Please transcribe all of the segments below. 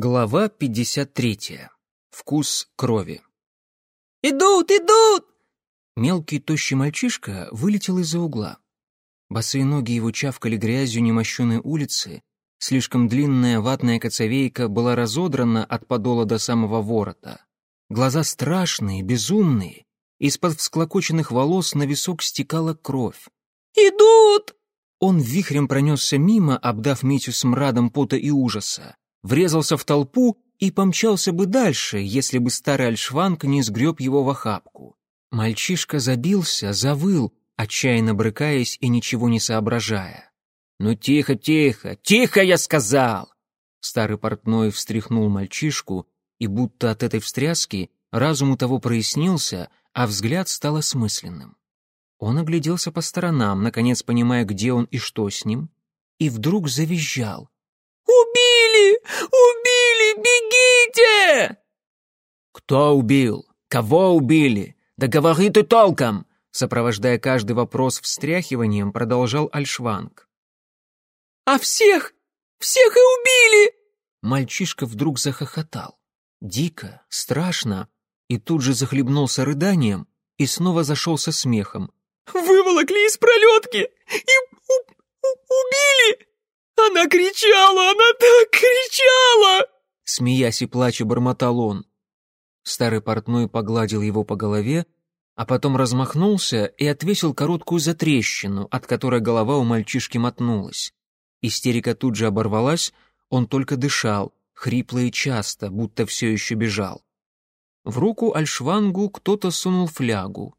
Глава 53. Вкус крови. «Идут, идут!» Мелкий тощий мальчишка вылетел из-за угла. Босые ноги его чавкали грязью немощенной улицы, слишком длинная ватная коцовейка была разодрана от подола до самого ворота. Глаза страшные, безумные, из-под всклокоченных волос на висок стекала кровь. «Идут!» Он вихрем пронесся мимо, обдав Митю смрадом пота и ужаса врезался в толпу и помчался бы дальше, если бы старый альшванг не сгреб его в охапку. Мальчишка забился, завыл, отчаянно брыкаясь и ничего не соображая. «Ну тихо, тихо, тихо, я сказал!» Старый портной встряхнул мальчишку, и будто от этой встряски разум у того прояснился, а взгляд стал осмысленным. Он огляделся по сторонам, наконец понимая, где он и что с ним, и вдруг завизжал. «Убили! Бегите!» «Кто убил? Кого убили? Да говори ты толком!» Сопровождая каждый вопрос встряхиванием, продолжал Альшванг. «А всех! Всех и убили!» Мальчишка вдруг захохотал. Дико, страшно, и тут же захлебнулся рыданием и снова зашелся смехом. «Выволокли из пролетки и убили! Она кричала, она так кричала!» Смеясь и плача, бормотал он. Старый портной погладил его по голове, а потом размахнулся и отвесил короткую затрещину, от которой голова у мальчишки мотнулась. Истерика тут же оборвалась, он только дышал, хрипло и часто, будто все еще бежал. В руку Альшвангу кто-то сунул флягу.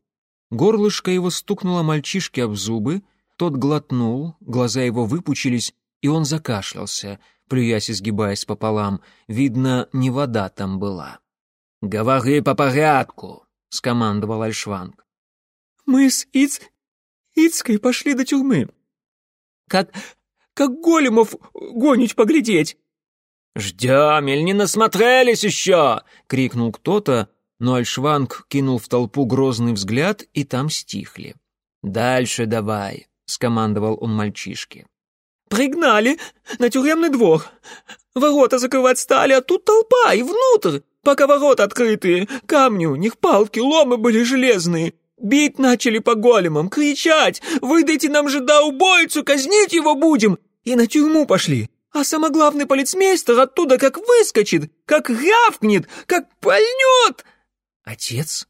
Горлышко его стукнуло мальчишке об зубы, тот глотнул, глаза его выпучились, и он закашлялся, плюясь и сгибаясь пополам. Видно, не вода там была. «Говори по порядку», — скомандовал Альшванг. «Мы с Иц... Ицкой пошли до тюрьмы. Как... как големов гонить поглядеть». «Ждем, или не насмотрелись еще!» — крикнул кто-то, но Альшванг кинул в толпу грозный взгляд, и там стихли. «Дальше давай», — скомандовал он мальчишке. Пригнали на тюремный двор. Ворота закрывать стали, а тут толпа и внутрь. Пока ворота открытые, камни у них, палки, ломы были железные. Бить начали по големам, кричать, выдайте нам жида убойцу, казнить его будем. И на тюрьму пошли. А самоглавный полицмейстер оттуда как выскочит, как рявкнет, как пальнет. Отец?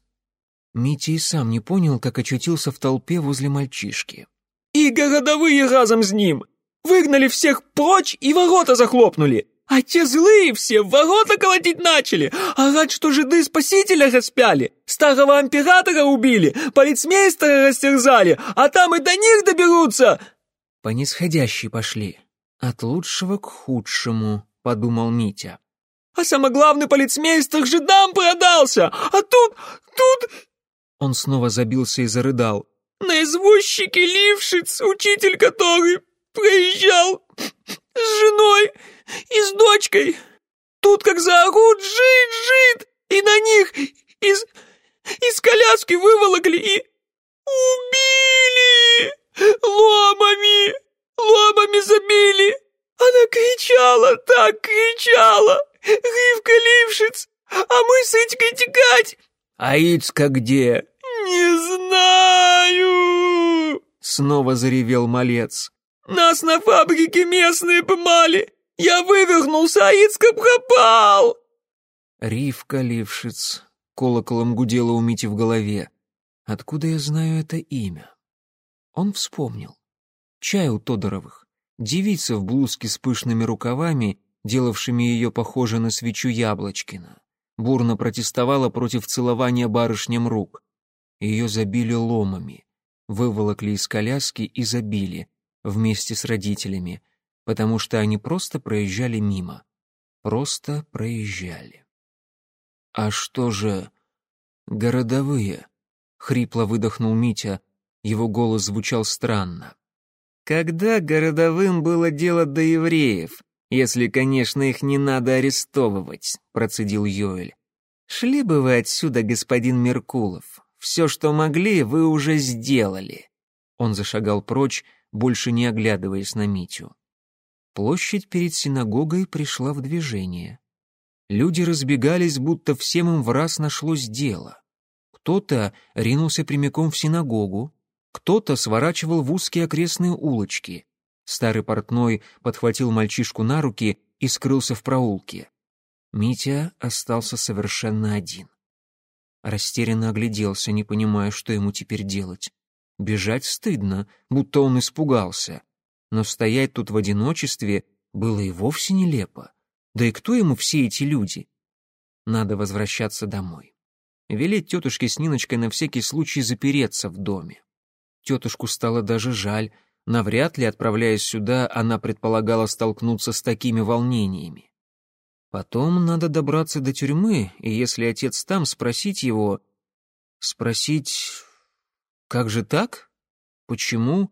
Митя и сам не понял, как очутился в толпе возле мальчишки. И городовые разом с ним. Выгнали всех прочь и ворота захлопнули. А те злые все ворота колотить начали, а рад, что жиды спасителя распяли, старого императора убили, полицмейстера растерзали, а там и до них доберутся!» «По нисходящей пошли, от лучшего к худшему», — подумал Митя. «А самоглавный полицмейстер жидам продался, а тут, тут...» Он снова забился и зарыдал. «На извозчике Лившиц, учитель который, проезжал с женой и с дочкой. Тут как заорут «Жид! Жид!» и на них из, из коляски выволокли и убили! Ломами! Ломами забили! Она кричала, так кричала! Ривка Лившиц! А мы с Итькой текать! А Ицка где? Не знаю! Снова заревел малец. Нас на фабрике местные пымали! Я вывернулся, а Ицка пропал!» Ривка Лившиц. Колоколом гудело у Мити в голове. Откуда я знаю это имя? Он вспомнил. Чай у Тодоровых. Девица в блузке с пышными рукавами, делавшими ее похожей на свечу Яблочкина. Бурно протестовала против целования барышням рук. Ее забили ломами. Выволокли из коляски и забили — вместе с родителями, потому что они просто проезжали мимо. Просто проезжали. «А что же городовые?» — хрипло выдохнул Митя. Его голос звучал странно. «Когда городовым было дело до евреев, если, конечно, их не надо арестовывать», — процедил Йоэль. «Шли бы вы отсюда, господин Меркулов. Все, что могли, вы уже сделали». Он зашагал прочь, больше не оглядываясь на Митю. Площадь перед синагогой пришла в движение. Люди разбегались, будто всем им в раз нашлось дело. Кто-то ринулся прямиком в синагогу, кто-то сворачивал в узкие окрестные улочки. Старый портной подхватил мальчишку на руки и скрылся в проулке. Митя остался совершенно один. Растерянно огляделся, не понимая, что ему теперь делать. Бежать стыдно, будто он испугался. Но стоять тут в одиночестве было и вовсе нелепо. Да и кто ему все эти люди? Надо возвращаться домой. Велеть тетушке с Ниночкой на всякий случай запереться в доме. Тетушку стало даже жаль. Навряд ли, отправляясь сюда, она предполагала столкнуться с такими волнениями. Потом надо добраться до тюрьмы, и если отец там, спросить его... Спросить... Как же так? Почему?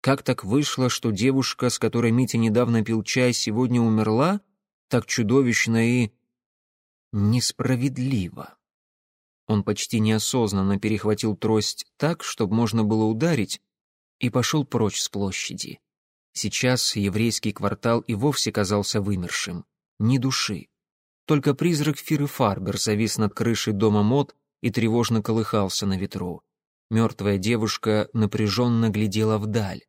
Как так вышло, что девушка, с которой Митя недавно пил чай, сегодня умерла? Так чудовищно и... несправедливо. Он почти неосознанно перехватил трость так, чтобы можно было ударить, и пошел прочь с площади. Сейчас еврейский квартал и вовсе казался вымершим. Ни души. Только призрак Фиры Фарбер завис над крышей дома мод и тревожно колыхался на ветру. Мертвая девушка напряженно глядела вдаль.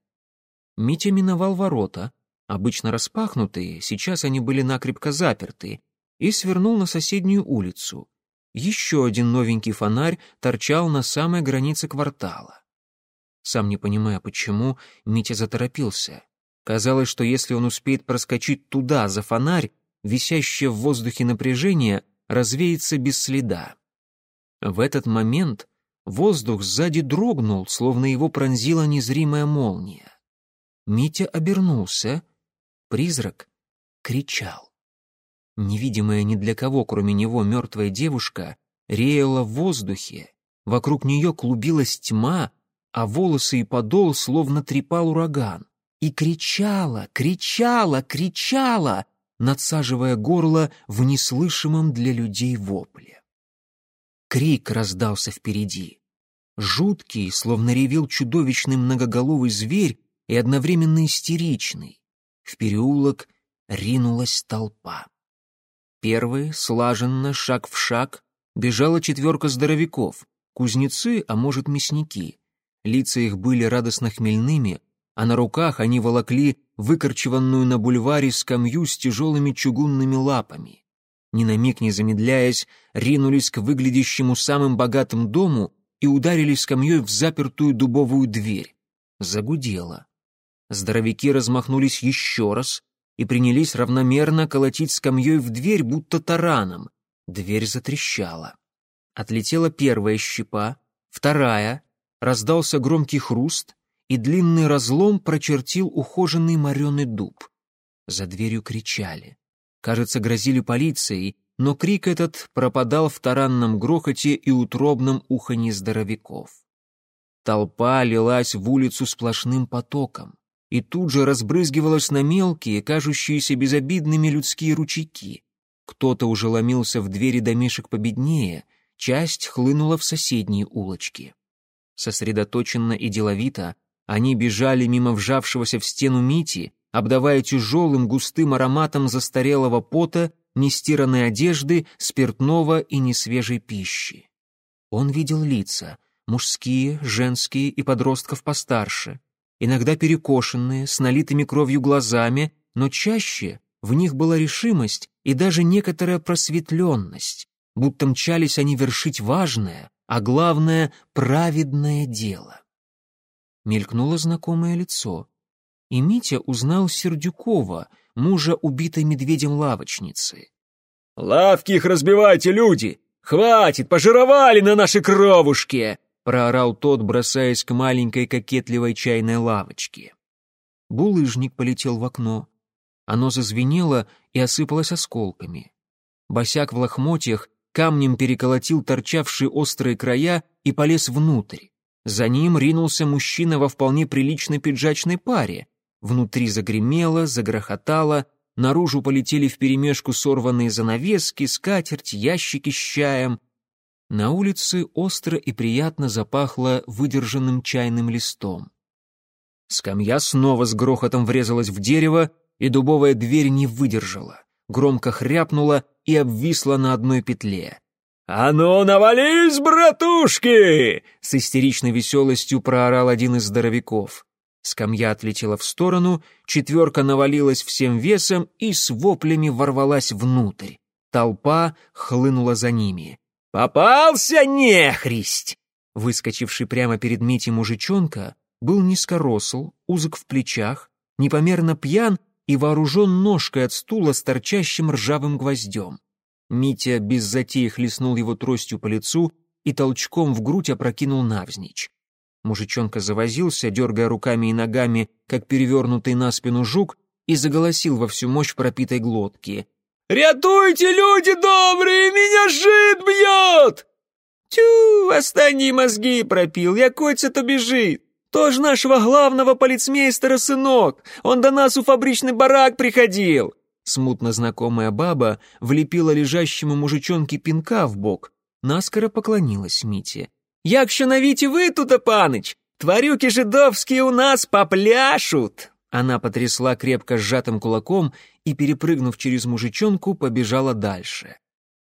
Митя миновал ворота, обычно распахнутые, сейчас они были накрепко заперты, и свернул на соседнюю улицу. Еще один новенький фонарь торчал на самой границе квартала. Сам не понимая почему, Митя заторопился. Казалось, что если он успеет проскочить туда, за фонарь, висящее в воздухе напряжение развеется без следа. В этот момент воздух сзади дрогнул, словно его пронзила незримая молния. Митя обернулся. Призрак кричал. Невидимая ни для кого, кроме него, мертвая девушка реяла в воздухе. Вокруг нее клубилась тьма, а волосы и подол словно трепал ураган. И кричала, кричала, кричала, надсаживая горло в неслышимом для людей вопле. Крик раздался впереди. Жуткий, словно ревел чудовищный многоголовый зверь и одновременно истеричный. В переулок ринулась толпа. Первые, слаженно, шаг в шаг, бежала четверка здоровяков, кузнецы, а может, мясники. Лица их были радостно хмельными, а на руках они волокли выкорчеванную на бульваре скамью с тяжелыми чугунными лапами. Ни на миг не замедляясь, ринулись к выглядящему самым богатым дому и ударили скамьей в запертую дубовую дверь. Загудело. Здоровяки размахнулись еще раз, и принялись равномерно колотить скамьей в дверь, будто тараном. Дверь затрещала. Отлетела первая щепа, вторая, раздался громкий хруст, и длинный разлом прочертил ухоженный мореный дуб. За дверью кричали. Кажется, грозили полицией, но крик этот пропадал в таранном грохоте и утробном уханье здоровяков. Толпа лилась в улицу сплошным потоком и тут же разбрызгивалась на мелкие, кажущиеся безобидными людские ручейки. Кто-то уже ломился в двери домишек победнее, часть хлынула в соседние улочки. Сосредоточенно и деловито они бежали мимо вжавшегося в стену Мити, обдавая тяжелым густым ароматом застарелого пота, нестиранной одежды, спиртного и несвежей пищи. Он видел лица — мужские, женские и подростков постарше — иногда перекошенные, с налитыми кровью глазами, но чаще в них была решимость и даже некоторая просветленность, будто мчались они вершить важное, а главное — праведное дело. Мелькнуло знакомое лицо, и Митя узнал Сердюкова, мужа убитой медведем лавочницы. «Лавки их разбивайте, люди! Хватит, пожировали на нашей кровушке!» — проорал тот, бросаясь к маленькой кокетливой чайной лавочке. Булыжник полетел в окно. Оно зазвенело и осыпалось осколками. Босяк в лохмотьях камнем переколотил торчавшие острые края и полез внутрь. За ним ринулся мужчина во вполне приличной пиджачной паре. Внутри загремело, загрохотало, наружу полетели вперемешку сорванные занавески, скатерть, ящики с чаем — на улице остро и приятно запахло выдержанным чайным листом. Скамья снова с грохотом врезалась в дерево, и дубовая дверь не выдержала. громко хряпнула и обвисла на одной петле. «А ну, навались, братушки!» — с истеричной веселостью проорал один из здоровяков. Скамья отлетела в сторону, четверка навалилась всем весом и с воплями ворвалась внутрь. Толпа хлынула за ними. «Попался нехристь!» Выскочивший прямо перед Митей мужичонка был низкоросл, узок в плечах, непомерно пьян и вооружен ножкой от стула с торчащим ржавым гвоздем. Митя без затеи хлестнул его тростью по лицу и толчком в грудь опрокинул навзничь. Мужичонка завозился, дергая руками и ногами, как перевернутый на спину жук, и заголосил во всю мощь пропитой глотки. «Рятуйте, люди добрые, меня жид бьет!» «Тю, останние мозги пропил, якойся-то бежит! Тоже нашего главного полицмейстера сынок, он до нас у фабричный барак приходил!» Смутно знакомая баба влепила лежащему мужичонке пинка в бок, наскоро поклонилась Мите. Як що навіть ви тут, паныч, тварюки жидовские у нас попляшут!» Она потрясла крепко сжатым кулаком и, перепрыгнув через мужичонку, побежала дальше.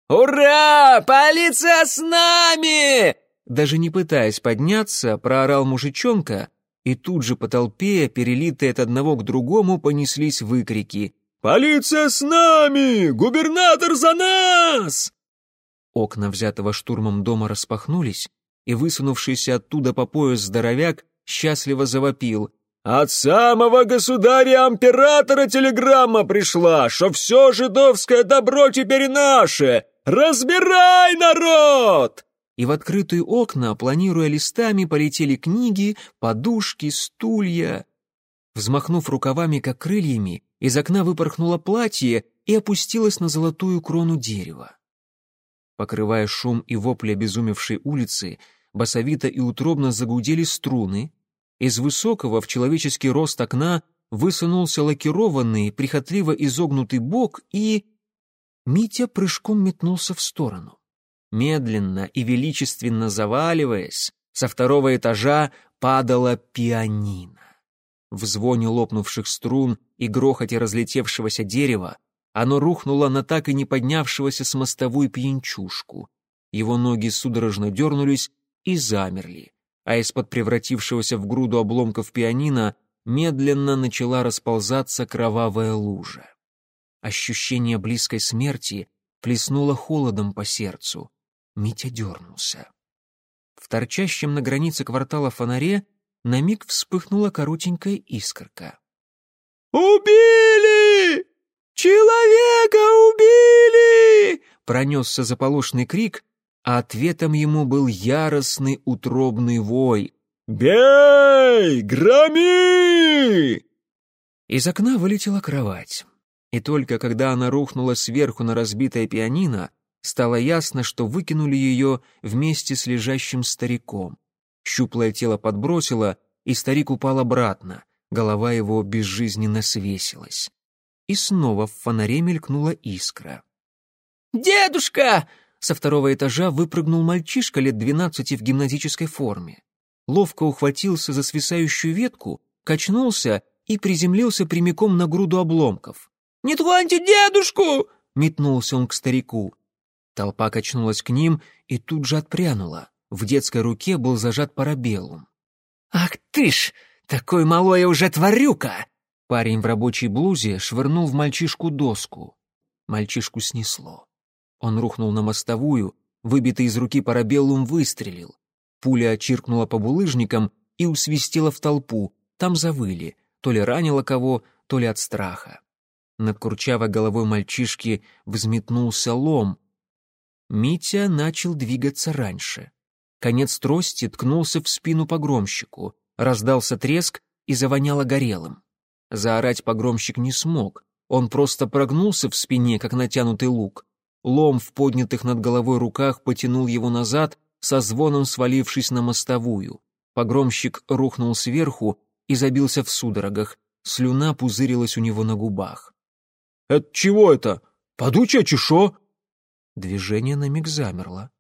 «Ура! Полиция с нами!» Даже не пытаясь подняться, проорал мужичонка, и тут же по толпе, перелитые от одного к другому, понеслись выкрики. «Полиция с нами! Губернатор за нас!» Окна взятого штурмом дома распахнулись, и высунувшийся оттуда по пояс здоровяк счастливо завопил. «От самого государя-императора телеграмма пришла, что все жидовское добро теперь наше! Разбирай, народ!» И в открытые окна, планируя листами, полетели книги, подушки, стулья. Взмахнув рукавами, как крыльями, из окна выпорхнуло платье и опустилось на золотую крону дерева. Покрывая шум и вопли обезумевшей улицы, басовито и утробно загудели струны. Из высокого в человеческий рост окна высунулся лакированный, прихотливо изогнутый бок и... Митя прыжком метнулся в сторону. Медленно и величественно заваливаясь, со второго этажа падала пианино. В звоне лопнувших струн и грохоте разлетевшегося дерева оно рухнуло на так и не поднявшегося с мостовой пьянчушку. Его ноги судорожно дернулись и замерли, а из-под превратившегося в груду обломков пианино медленно начала расползаться кровавая лужа. Ощущение близкой смерти плеснуло холодом по сердцу. Митя дернулся. В торчащем на границе квартала фонаре на миг вспыхнула коротенькая искорка. «Убили!» «Человека убили!» — пронесся заполошный крик, а ответом ему был яростный утробный вой. «Бей! Громи!» Из окна вылетела кровать, и только когда она рухнула сверху на разбитое пианино, стало ясно, что выкинули ее вместе с лежащим стариком. Щуплое тело подбросило, и старик упал обратно, голова его безжизненно свесилась и снова в фонаре мелькнула искра. «Дедушка!» Со второго этажа выпрыгнул мальчишка лет двенадцати в гимназической форме. Ловко ухватился за свисающую ветку, качнулся и приземлился прямиком на груду обломков. «Не троньте дедушку!» — метнулся он к старику. Толпа качнулась к ним и тут же отпрянула. В детской руке был зажат парабеллум. «Ах ты ж, такой малой уже тварюка!» Парень в рабочей блузе швырнул в мальчишку доску. Мальчишку снесло. Он рухнул на мостовую, выбитый из руки парабеллум выстрелил. Пуля очиркнула по булыжникам и усвистела в толпу. Там завыли, то ли ранило кого, то ли от страха. Над курчавой головой мальчишки взметнулся лом. Митя начал двигаться раньше. Конец трости ткнулся в спину погромщику, раздался треск и завоняло горелым. Заорать погромщик не смог. Он просто прогнулся в спине, как натянутый лук. Лом в поднятых над головой руках потянул его назад, со звоном свалившись на мостовую. Погромщик рухнул сверху и забился в судорогах. Слюна пузырилась у него на губах. «Это чего это? Подучая чешо?» Движение на миг замерло.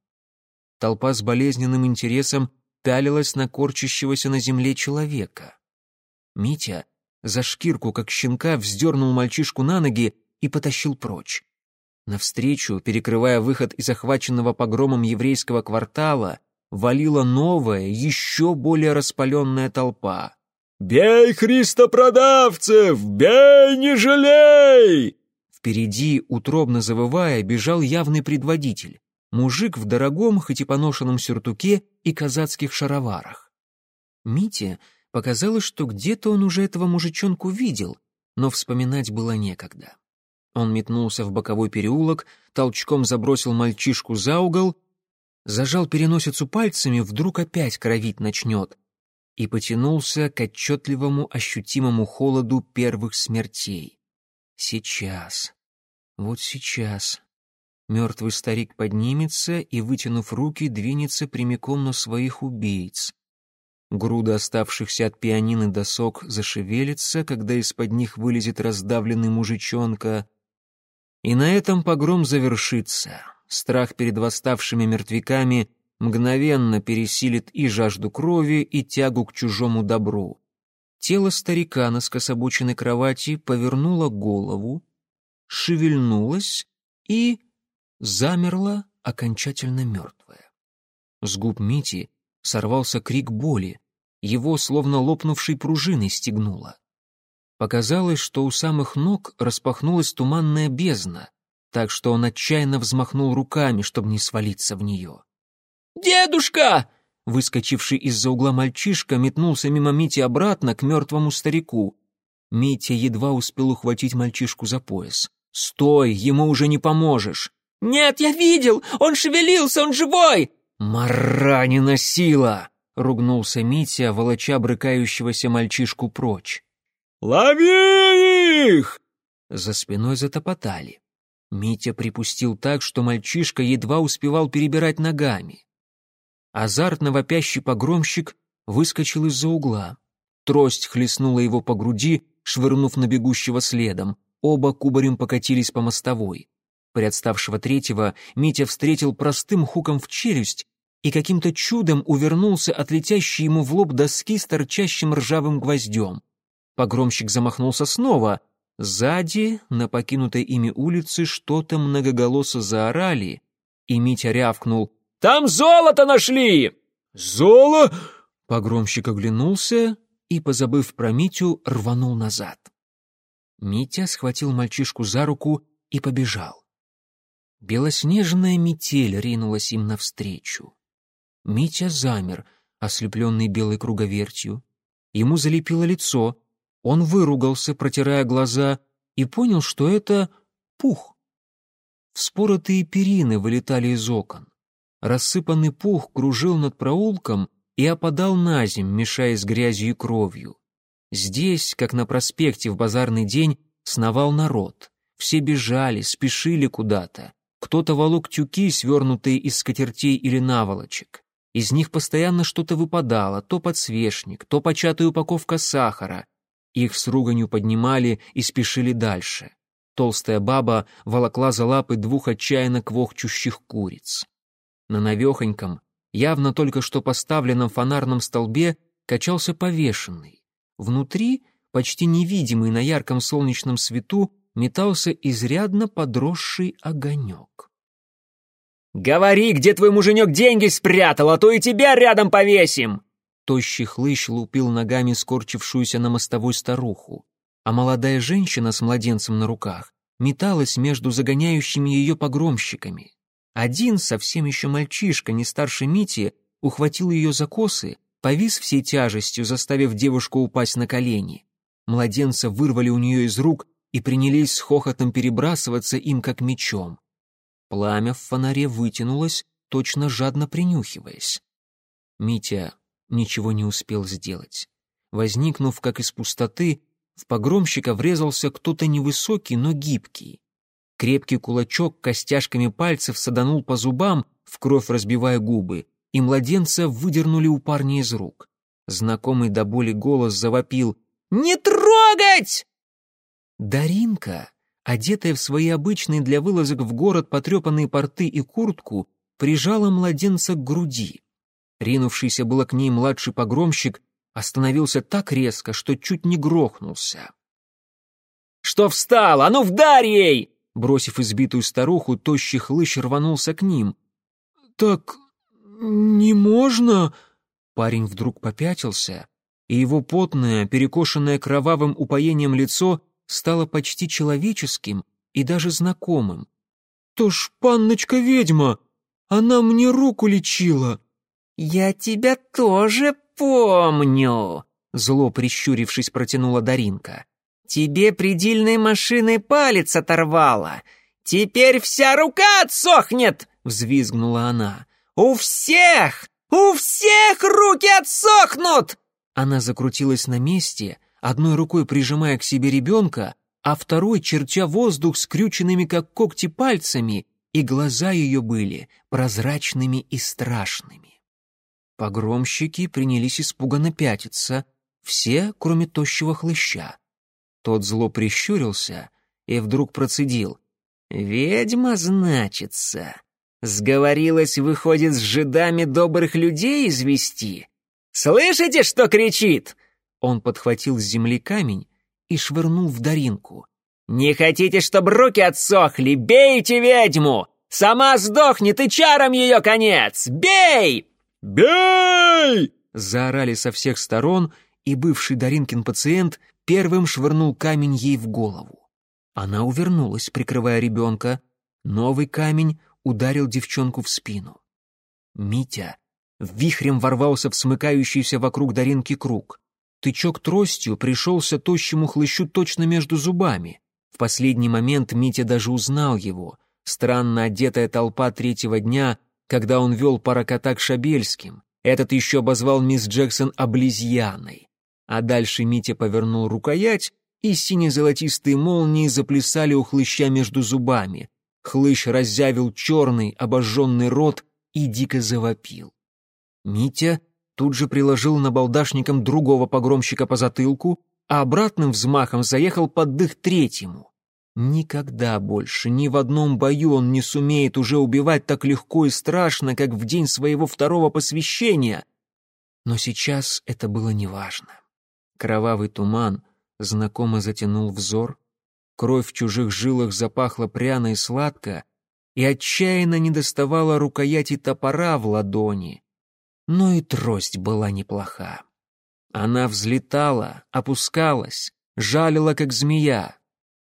Толпа с болезненным интересом пялилась на корчащегося на земле человека. Митя за шкирку, как щенка, вздернул мальчишку на ноги и потащил прочь. Навстречу, перекрывая выход из захваченного погромом еврейского квартала, валила новая, еще более распаленная толпа. «Бей христопродавцев! Бей, не жалей!» Впереди, утробно завывая, бежал явный предводитель. Мужик в дорогом, хоть и поношенном сюртуке и казацких шароварах. Мите показалось, что где-то он уже этого мужичонку видел, но вспоминать было некогда. Он метнулся в боковой переулок, толчком забросил мальчишку за угол, зажал переносицу пальцами, вдруг опять кровить начнет, и потянулся к отчетливому ощутимому холоду первых смертей. Сейчас. Вот сейчас. Мертвый старик поднимется и, вытянув руки, двинется прямиком на своих убийц. Груда оставшихся от пианины досок зашевелится, когда из-под них вылезет раздавленный мужичонка. И на этом погром завершится. Страх перед восставшими мертвяками мгновенно пересилит и жажду крови, и тягу к чужому добру. Тело старика на скособоченной кровати повернуло голову, шевельнулось и замерло окончательно мертвое. С губ Мити сорвался крик боли, его словно лопнувшей пружиной стегнуло. Показалось, что у самых ног распахнулась туманная бездна, так что он отчаянно взмахнул руками, чтобы не свалиться в нее. «Дедушка!» Выскочивший из-за угла мальчишка метнулся мимо Мити обратно к мертвому старику. Митя едва успел ухватить мальчишку за пояс. «Стой, ему уже не поможешь!» «Нет, я видел! Он шевелился, он живой!» «Маранина сила!» — ругнулся Митя, волоча брыкающегося мальчишку прочь. «Лови их!» За спиной затопотали. Митя припустил так, что мальчишка едва успевал перебирать ногами. Азартно вопящий погромщик выскочил из-за угла. Трость хлестнула его по груди, швырнув на бегущего следом. Оба кубарем покатились по мостовой. Приотставшего третьего Митя встретил простым хуком в челюсть и каким-то чудом увернулся от летящей ему в лоб доски с торчащим ржавым гвоздем. Погромщик замахнулся снова. Сзади, на покинутой ими улице, что-то многоголосо заорали, и Митя рявкнул там золото нашли!» «Золо?» Погромщик оглянулся и, позабыв про Митю, рванул назад. Митя схватил мальчишку за руку и побежал. Белоснежная метель ринулась им навстречу. Митя замер, ослепленный белой круговертью. Ему залепило лицо. Он выругался, протирая глаза, и понял, что это пух. Вспоротые перины вылетали из окон. Рассыпанный пух кружил над проулком и опадал на земь, мешаясь грязью и кровью. Здесь, как на проспекте в базарный день, сновал народ. Все бежали, спешили куда-то. Кто-то волок тюки, свернутые из скатертей или наволочек. Из них постоянно что-то выпадало, то подсвечник, то початая упаковка сахара. Их с руганью поднимали и спешили дальше. Толстая баба волокла за лапы двух отчаянно квохчущих куриц. На навехоньком, явно только что поставленном фонарном столбе качался повешенный. Внутри, почти невидимый на ярком солнечном свету, метался изрядно подросший огонек. «Говори, где твой муженек деньги спрятал, а то и тебя рядом повесим!» Тощий хлыщ лупил ногами скорчившуюся на мостовой старуху, а молодая женщина с младенцем на руках металась между загоняющими ее погромщиками. Один, совсем еще мальчишка, не старше Мити, ухватил ее за косы, повис всей тяжестью, заставив девушку упасть на колени. Младенца вырвали у нее из рук и принялись с хохотом перебрасываться им как мечом. Пламя в фонаре вытянулось, точно жадно принюхиваясь. Митя ничего не успел сделать. Возникнув как из пустоты, в погромщика врезался кто-то невысокий, но гибкий. Крепкий кулачок костяшками пальцев саданул по зубам, в кровь разбивая губы, и младенца выдернули у парня из рук. Знакомый до боли голос завопил «Не трогать!» Даринка, одетая в свои обычные для вылазок в город потрепанные порты и куртку, прижала младенца к груди. Ринувшийся было к ней младший погромщик остановился так резко, что чуть не грохнулся. Что встал? А ну вдарь ей!» Бросив избитую старуху, тощий хлыщ рванулся к ним. «Так не можно...» Парень вдруг попятился, и его потное, перекошенное кровавым упоением лицо стало почти человеческим и даже знакомым. «То ж панночка-ведьма! Она мне руку лечила!» «Я тебя тоже помню!» Зло прищурившись, протянула Даринка. «Тебе предельной машиной палец оторвала! Теперь вся рука отсохнет!» — взвизгнула она. «У всех! У всех руки отсохнут!» Она закрутилась на месте, одной рукой прижимая к себе ребенка, а второй чертя воздух скрюченными, как когти, пальцами, и глаза ее были прозрачными и страшными. Погромщики принялись испуганно пятиться, все, кроме тощего хлыща. Тот зло прищурился и вдруг процедил. «Ведьма, значится. Сговорилась, выходит, с жидами добрых людей извести. Слышите, что кричит?» Он подхватил с земли камень и швырнул в Даринку. «Не хотите, чтобы руки отсохли? Бейте ведьму! Сама сдохнет, и чаром ее конец! Бей!» «Бей!» — заорали со всех сторон, и бывший Даринкин пациент первым швырнул камень ей в голову. Она увернулась, прикрывая ребенка. Новый камень ударил девчонку в спину. Митя вихрем ворвался в смыкающийся вокруг Даринки круг. Тычок тростью пришелся тощему хлыщу точно между зубами. В последний момент Митя даже узнал его. Странно одетая толпа третьего дня, когда он вел паракота к Шабельским. Этот еще обозвал мисс Джексон облизьяной. А дальше Митя повернул рукоять, и сине-золотистые молнии заплясали у хлыща между зубами. Хлыщ раззявил черный, обожженный рот и дико завопил. Митя тут же приложил набалдашником другого погромщика по затылку, а обратным взмахом заехал под дых третьему. Никогда больше ни в одном бою он не сумеет уже убивать так легко и страшно, как в день своего второго посвящения. Но сейчас это было неважно. Кровавый туман знакомо затянул взор, кровь в чужих жилах запахла пряно и сладко, и отчаянно недоставала рукояти топора в ладони, но и трость была неплоха. Она взлетала, опускалась, жалила, как змея.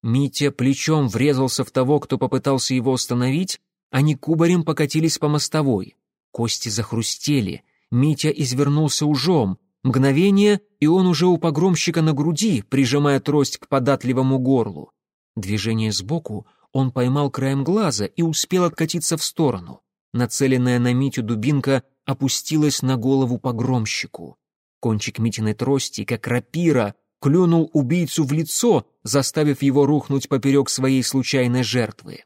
Митя плечом врезался в того, кто попытался его остановить, они кубарем покатились по мостовой. Кости захрустели, Митя извернулся ужом. Мгновение, и он уже у погромщика на груди, прижимая трость к податливому горлу. Движение сбоку он поймал краем глаза и успел откатиться в сторону. Нацеленная на Митю дубинка опустилась на голову погромщику. Кончик Митиной трости, как рапира, клюнул убийцу в лицо, заставив его рухнуть поперек своей случайной жертвы.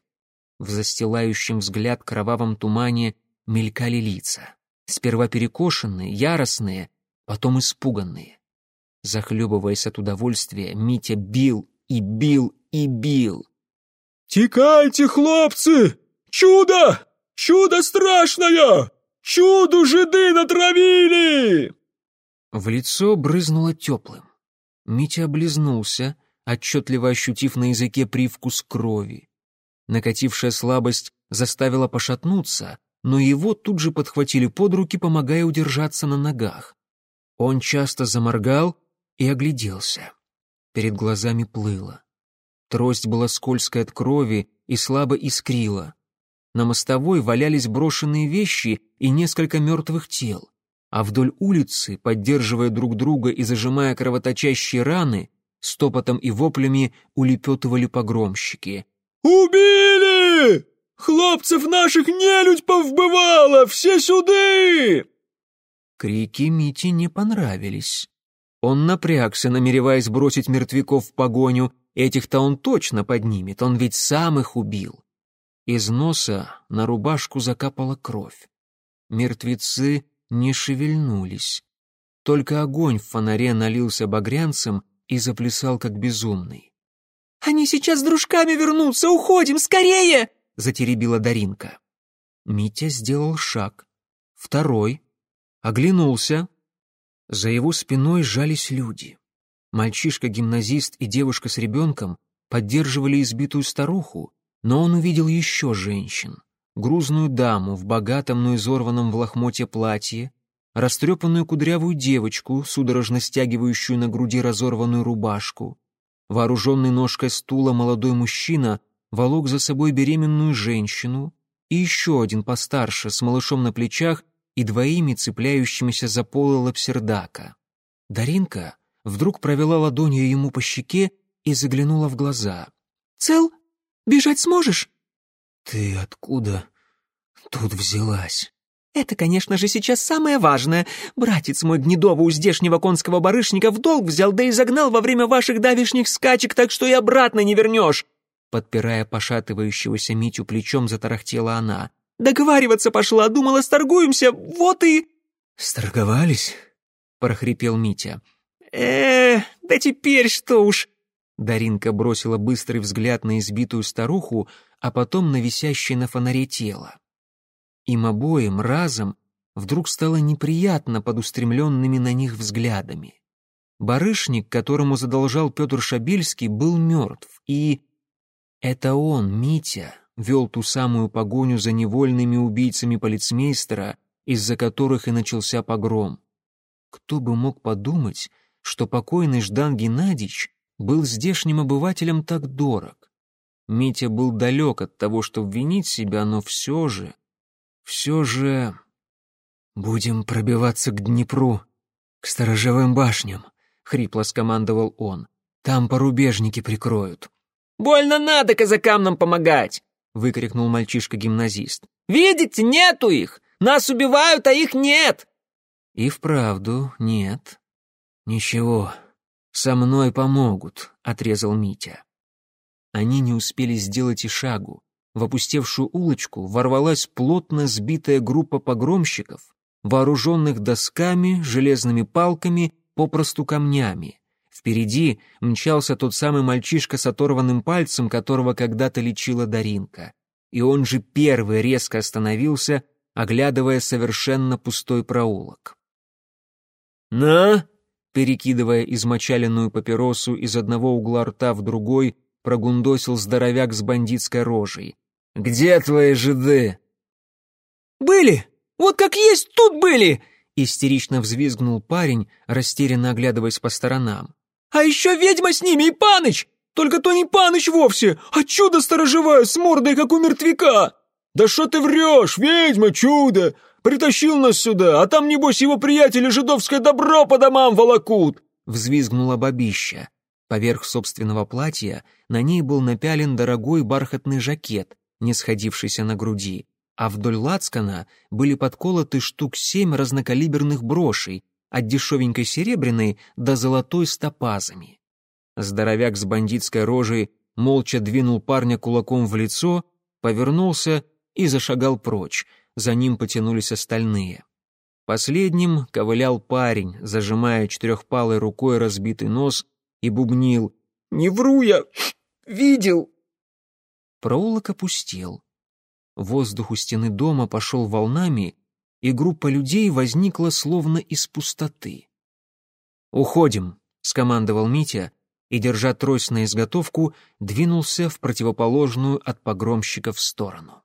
В застилающем взгляд кровавом тумане мелькали лица. Сперва перекошенные, яростные, потом испуганные. Захлебываясь от удовольствия, Митя бил и бил и бил. «Текайте, хлопцы! Чудо! Чудо страшное! Чуду жиды натравили!» В лицо брызнуло теплым. Митя облизнулся, отчетливо ощутив на языке привкус крови. Накатившая слабость заставила пошатнуться, но его тут же подхватили под руки, помогая удержаться на ногах. Он часто заморгал и огляделся. Перед глазами плыло. Трость была скользкой от крови и слабо искрила. На мостовой валялись брошенные вещи и несколько мертвых тел, а вдоль улицы, поддерживая друг друга и зажимая кровоточащие раны, стопотом и воплями улепетывали погромщики. «Убили! Хлопцев наших нелюдь повбывала! Все сюды!» Крики Мити не понравились. Он напрягся, намереваясь бросить мертвяков в погоню. Этих-то он точно поднимет, он ведь сам их убил. Из носа на рубашку закапала кровь. Мертвецы не шевельнулись. Только огонь в фонаре налился багрянцем и заплясал, как безумный. «Они сейчас с дружками вернутся! Уходим! Скорее!» — затеребила Даринка. Митя сделал шаг. Второй. Оглянулся. За его спиной сжались люди. Мальчишка-гимназист и девушка с ребенком поддерживали избитую старуху, но он увидел еще женщин. Грузную даму в богатом, но изорванном в лохмотье платье, растрепанную кудрявую девочку, судорожно стягивающую на груди разорванную рубашку. Вооруженный ножкой стула молодой мужчина волок за собой беременную женщину и еще один постарше, с малышом на плечах и двоими цепляющимися за полы лапсердака. Даринка вдруг провела ладонью ему по щеке и заглянула в глаза. «Цел? Бежать сможешь?» «Ты откуда тут взялась?» «Это, конечно же, сейчас самое важное. Братец мой гнедово у здешнего конского барышника в долг взял, да и загнал во время ваших давишних скачек, так что и обратно не вернешь!» Подпирая пошатывающегося Митю плечом, затарахтела она. «Договариваться пошла, думала, сторгуемся, вот и...» «Сторговались?» — прохрипел Митя. э да теперь что уж...» Даринка бросила быстрый взгляд на избитую старуху, а потом на висящее на фонаре тело. Им обоим разом вдруг стало неприятно под устремленными на них взглядами. Барышник, которому задолжал Петр Шабельский, был мертв, и... Это он, Митя, вел ту самую погоню за невольными убийцами полицмейстера, из-за которых и начался погром. Кто бы мог подумать, что покойный Ждан Геннадьевич был здешним обывателем так дорог. Митя был далек от того, чтобы винить себя, но все же, все же... «Будем пробиваться к Днепру, к сторожевым башням», — хрипло скомандовал он. «Там порубежники прикроют». «Больно надо казакам нам помогать!» — выкрикнул мальчишка-гимназист. «Видите, нету их! Нас убивают, а их нет!» «И вправду нет. Ничего, со мной помогут», — отрезал Митя. Они не успели сделать и шагу. В опустевшую улочку ворвалась плотно сбитая группа погромщиков, вооруженных досками, железными палками, попросту камнями. Впереди мчался тот самый мальчишка с оторванным пальцем, которого когда-то лечила Даринка. И он же первый резко остановился, оглядывая совершенно пустой проулок. «На!» Перекидывая измочаленную папиросу из одного угла рта в другой, прогундосил здоровяк с бандитской рожей. «Где твои жиды?» «Были! Вот как есть тут были!» Истерично взвизгнул парень, растерянно оглядываясь по сторонам. «А еще ведьма с ними и Паныч! Только то не Паныч вовсе, а чудо сторожевое с мордой, как у мертвяка!» «Да что ты врешь, ведьма, чудо! Притащил нас сюда, а там, небось, его приятели жидовское добро по домам волокут!» Взвизгнула бабища. Поверх собственного платья на ней был напялен дорогой бархатный жакет, не сходившийся на груди, а вдоль лацкана были подколоты штук семь разнокалиберных брошей, от дешевенькой серебряной до золотой с топазами. Здоровяк с бандитской рожей молча двинул парня кулаком в лицо, повернулся и зашагал прочь, за ним потянулись остальные. Последним ковылял парень, зажимая четырехпалой рукой разбитый нос, и бубнил «Не вру я! Видел!» Проулок опустел. Воздух у стены дома пошел волнами, и группа людей возникла словно из пустоты. «Уходим», — скомандовал Митя, и, держа трость на изготовку, двинулся в противоположную от погромщиков сторону.